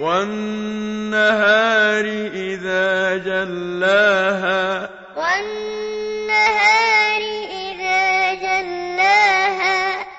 وَالنَّهَارِ إِذَا جَلَّاهَا وَالنَّهَارِ